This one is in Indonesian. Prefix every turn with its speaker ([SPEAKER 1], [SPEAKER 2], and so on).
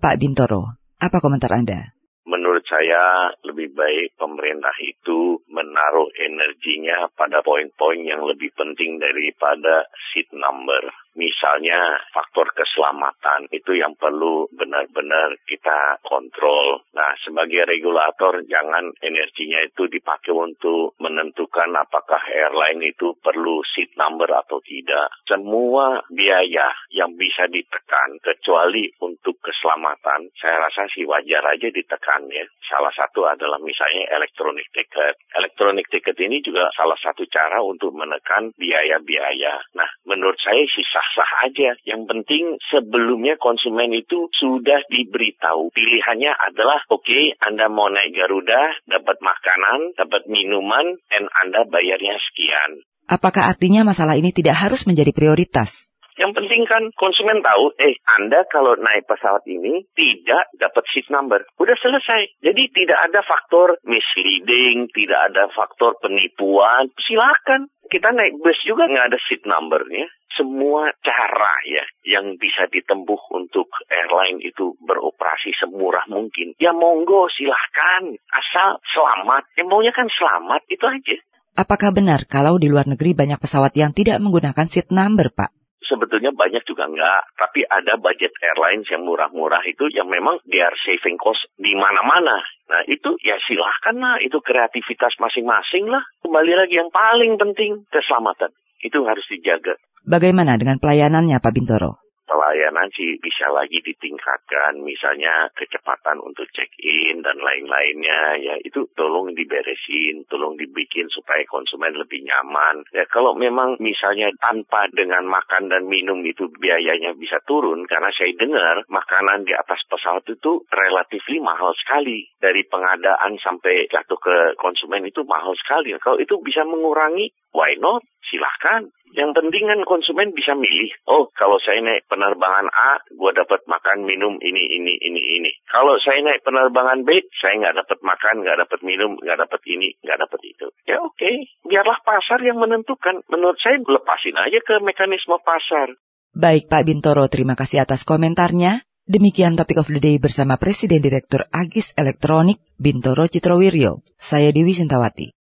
[SPEAKER 1] Pak Bintoro, apa komentar Anda?
[SPEAKER 2] Menurut saya lebih baik pemerintah itu menaruh energinya pada poin-poin yang lebih penting daripada seat number. Misalnya faktor keselamatan itu yang perlu benar-benar kita kontrol. Nah, sebagai regulator jangan energinya itu dipakai untuk menentukan apakah airline itu perlu seat number tidak. Semua biaya yang bisa ditekan kecuali untuk keselamatan, saya rasa sih wajar aja ditekan ya. Salah satu adalah misalnya elektronik ticket. Elektronik ticket ini juga salah satu cara untuk menekan biaya-biaya. Nah, menurut saya sih sah-sah aja. Yang penting sebelumnya konsumen itu sudah diberitahu. Pilihannya adalah, oke, okay, Anda mau naik Garuda, dapat makanan, dapat minuman, dan Anda bayarnya sekian.
[SPEAKER 1] Apakah artinya masalah ini tidak harus menjadi prioritas?
[SPEAKER 2] Yang penting kan konsumen tahu, eh Anda kalau naik pesawat ini tidak dapat seat number. Udah selesai. Jadi tidak ada faktor misleading, tidak ada faktor penipuan. Silakan. Kita naik bus juga nggak ada seat numbernya semua cara ya yang bisa ditempuh untuk airline itu beroperasi semurah mungkin. Ya monggo silahkan asal selamat. Ya maunya kan selamat itu aja.
[SPEAKER 1] Apakah benar kalau di luar negeri banyak pesawat yang tidak menggunakan seat number, Pak?
[SPEAKER 2] sebetulnya banyak juga enggak. Tapi ada budget airlines yang murah-murah itu yang memang dia saving cost di mana-mana. Nah itu ya silahkan lah, itu kreativitas masing-masing lah. Kembali lagi yang paling penting keselamatan. Itu harus dijaga.
[SPEAKER 1] Bagaimana dengan pelayanannya Pak Bintoro?
[SPEAKER 2] Pelayanan sih bisa lagi ditingkatkan, misalnya kecepatan untuk check-in dan lain-lainnya, ya itu tolong diberesin, tolong dibikin supaya konsumen lebih nyaman. Ya kalau memang misalnya tanpa dengan makan dan minum itu biayanya bisa turun, karena saya dengar makanan di atas pesawat itu relatif mahal sekali. Dari pengadaan sampai jatuh ke konsumen itu mahal sekali. Kalau itu bisa mengurangi, why not? Silahkan. Yang penting kan konsumen bisa milih. Oh, kalau saya naik penerbangan A, gue dapat makan, minum ini, ini, ini, ini. Kalau saya naik penerbangan B, saya nggak dapat makan, nggak dapat minum, nggak dapat ini, nggak dapat itu. Ya oke, okay. biarlah pasar yang menentukan. Menurut saya lepasin aja ke mekanisme pasar.
[SPEAKER 1] Baik Pak Bintoro, terima kasih atas komentarnya. Demikian topik of the day bersama Presiden Direktur Agis Elektronik Bintoro Citrowiryo. Saya Dewi Sintawati.